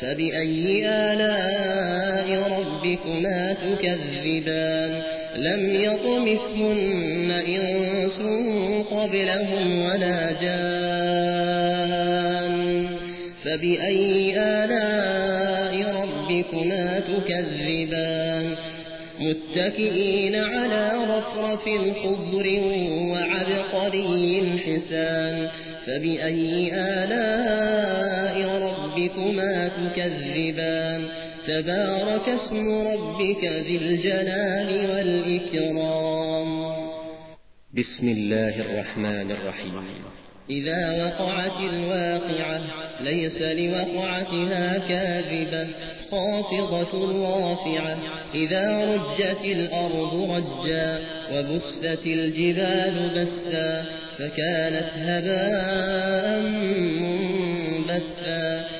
فبأي آلاء ربكما تكذبان لم يطمثهن إنس قبلهم ولا جان فبأي آلاء ربكما تكذبان متكئين على رفرف خضر وعبقري حسان فبأي آلاء ربكما تكذبان. تبارك اسم ربك ذي الجلال والإكرام. بسم الله الرحمن الرحيم. إذا وقعت الواقعة ليس لوقعتها كاذبة. خافضة رافعة إذا رجت الأرض رجا. وبست الجبال بسا فكانت هباء منبثا.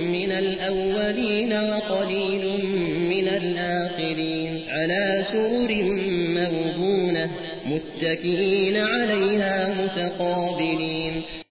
من الأولين وقليل من الآخرين. على سور موضونة متكئين عليها متقابلين.